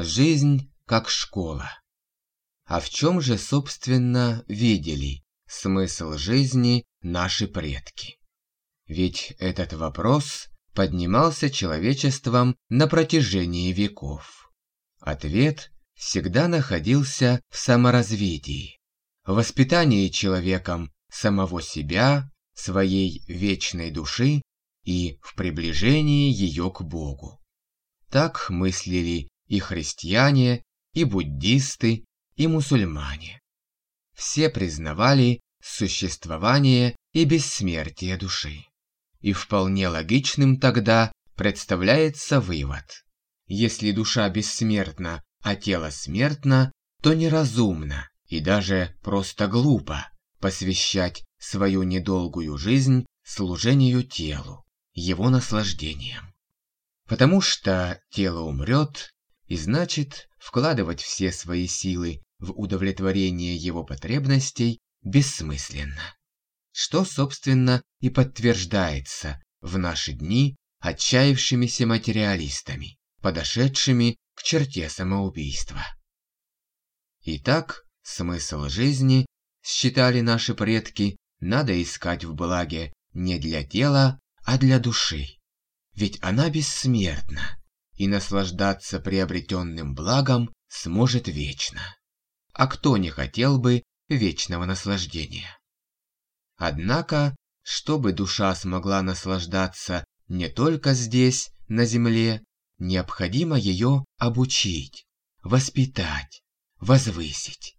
Жизнь как школа. А в чем же, собственно, видели смысл жизни наши предки? Ведь этот вопрос поднимался человечеством на протяжении веков. Ответ всегда находился в саморазвитии, воспитании человеком самого себя, своей вечной души и в приближении ее к Богу. Так мыслили и христиане, и буддисты, и мусульмане. Все признавали существование и бессмертие души. И вполне логичным тогда представляется вывод. Если душа бессмертна, а тело смертно, то неразумно и даже просто глупо посвящать свою недолгую жизнь служению телу, его наслаждением. Потому что тело умрет, и значит вкладывать все свои силы в удовлетворение его потребностей бессмысленно. Что, собственно, и подтверждается в наши дни отчаявшимися материалистами, подошедшими к черте самоубийства. Итак, смысл жизни, считали наши предки, надо искать в благе не для тела, а для души. Ведь она бессмертна, и наслаждаться приобретенным благом сможет вечно. А кто не хотел бы вечного наслаждения? Однако, чтобы душа смогла наслаждаться не только здесь, на земле, необходимо ее обучить, воспитать, возвысить.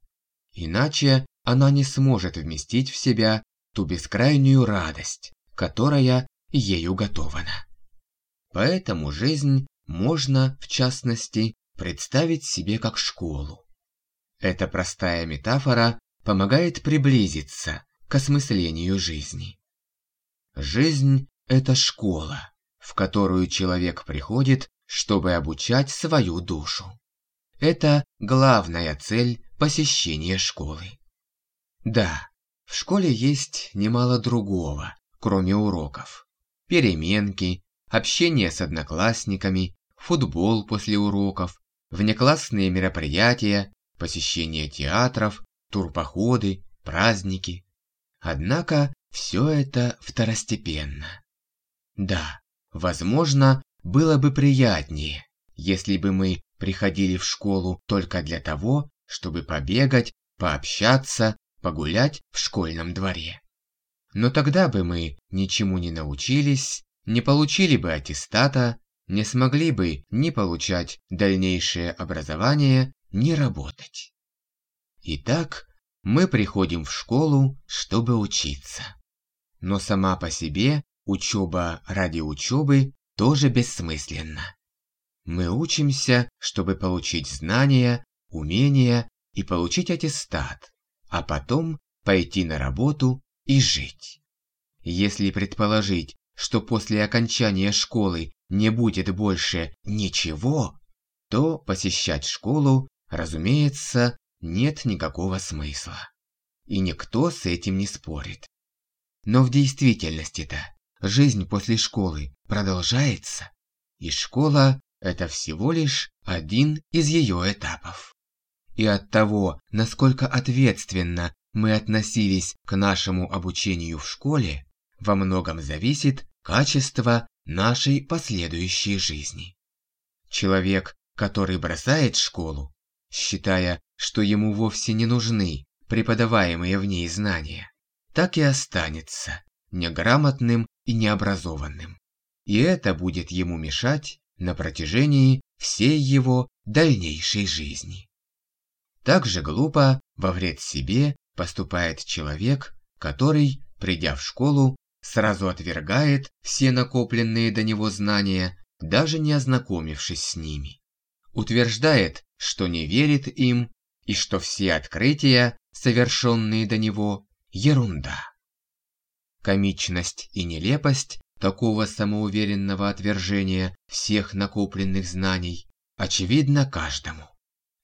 Иначе она не сможет вместить в себя ту бескрайнюю радость, которая ей уготована. Поэтому жизнь можно, в частности, представить себе как школу. Эта простая метафора помогает приблизиться к осмыслению жизни. Жизнь – это школа, в которую человек приходит, чтобы обучать свою душу. Это главная цель посещения школы. Да, в школе есть немало другого, кроме уроков. Переменки, общение с одноклассниками, футбол после уроков, внеклассные мероприятия, посещение театров, турпоходы, праздники. Однако все это второстепенно. Да, возможно, было бы приятнее, если бы мы приходили в школу только для того, чтобы побегать, пообщаться, погулять в школьном дворе. Но тогда бы мы ничему не научились, не получили бы аттестата, не смогли бы ни получать дальнейшее образование, ни работать. Итак, мы приходим в школу, чтобы учиться. Но сама по себе учеба ради учебы тоже бессмысленна. Мы учимся, чтобы получить знания, умения и получить аттестат, а потом пойти на работу и жить. Если предположить, что после окончания школы не будет больше ничего, то посещать школу, разумеется, нет никакого смысла. И никто с этим не спорит. Но в действительности-то жизнь после школы продолжается, и школа – это всего лишь один из ее этапов. И от того, насколько ответственно мы относились к нашему обучению в школе, во многом зависит качество нашей последующей жизни. Человек, который бросает школу, считая, что ему вовсе не нужны преподаваемые в ней знания, так и останется неграмотным и необразованным. И это будет ему мешать на протяжении всей его дальнейшей жизни. Так же глупо во вред себе поступает человек, который, придя в школу, сразу отвергает все накопленные до него знания, даже не ознакомившись с ними. Утверждает, что не верит им и что все открытия, совершенные до него, ерунда. Комичность и нелепость такого самоуверенного отвержения всех накопленных знаний очевидно каждому.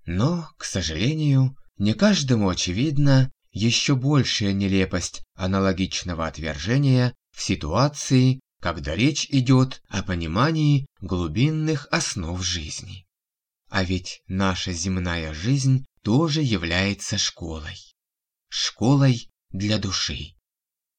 Но, к сожалению, не каждому очевидна еще большая нелепость аналогичного отвержения в ситуации, когда речь идет о понимании глубинных основ жизни. А ведь наша земная жизнь тоже является школой. Школой для души.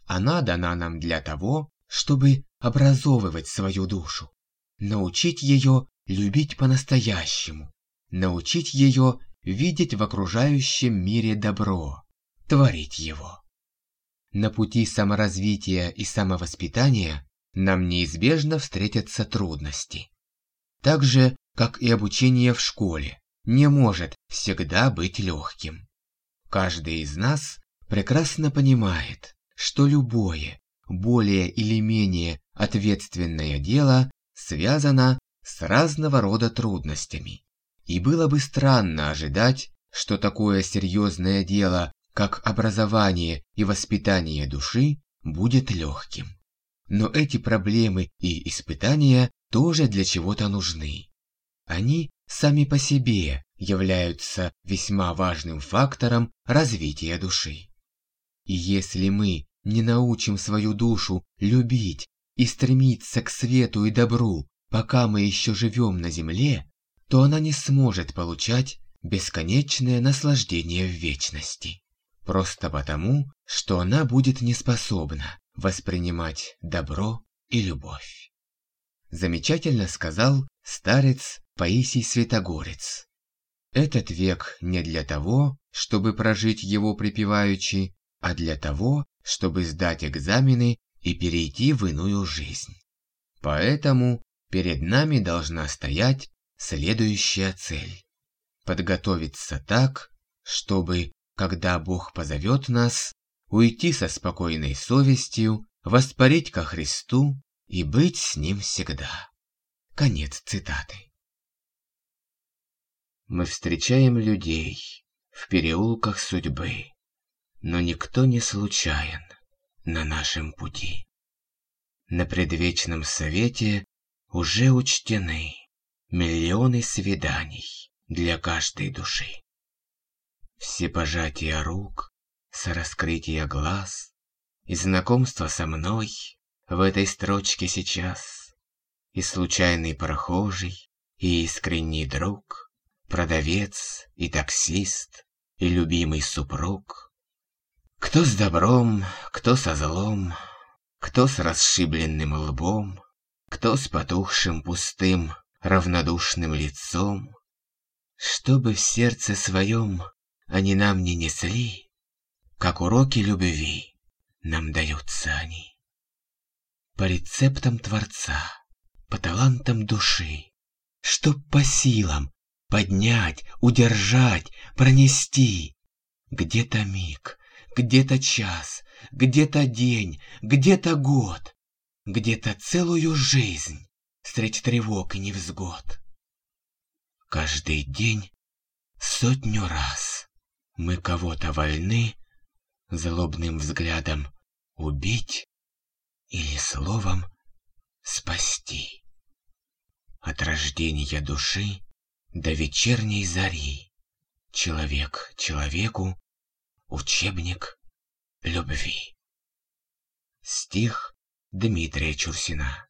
Она дана нам для того, чтобы образовывать свою душу, научить ее любить по-настоящему, научить ее видеть в окружающем мире добро, творить его. На пути саморазвития и самовоспитания нам неизбежно встретятся трудности. Так же, как и обучение в школе, не может всегда быть легким. Каждый из нас прекрасно понимает, что любое, более или менее ответственное дело связано с разного рода трудностями. И было бы странно ожидать, что такое серьезное дело, как образование и воспитание души, будет легким. Но эти проблемы и испытания тоже для чего-то нужны. Они сами по себе являются весьма важным фактором развития души. И если мы не научим свою душу любить и стремиться к свету и добру, пока мы еще живем на земле, то она не сможет получать бесконечное наслаждение в вечности. Просто потому, что она будет неспособна воспринимать добро и любовь. Замечательно сказал старец Паисий Святогорец. Этот век не для того, чтобы прожить его припеваючи, а для того, чтобы сдать экзамены и перейти в иную жизнь. Поэтому перед нами должна стоять следующая цель. Подготовиться так, чтобы, когда Бог позовет нас, уйти со спокойной совестью, воспарить ко Христу и быть с Ним всегда. Конец цитаты. Мы встречаем людей в переулках судьбы, но никто не случайен на нашем пути. На предвечном совете уже учтены миллионы свиданий для каждой души. Все пожатия рук, раскрытия глаз и знакомство со мной в этой строчке сейчас, и случайный прохожий, и искренний друг, продавец и таксист, и любимый супруг — кто с добром, кто со злом, кто с расшибленным лбом, кто с потухшим пустым, равнодушным лицом. Чтобы в сердце своем они нам не несли, как уроки любви нам даются они. По рецептам Творца, по талантам души, чтоб по силам поднять, удержать, пронести, где-то миг, где-то час, где-то день, где-то год, где-то целую жизнь средь тревог и невзгод. Каждый день сотню раз мы кого-то вольны злобным взглядом убить или словом спасти. От рождения души до вечерней зари человек человеку Учебник любви. Стих Дмитрия Чурсина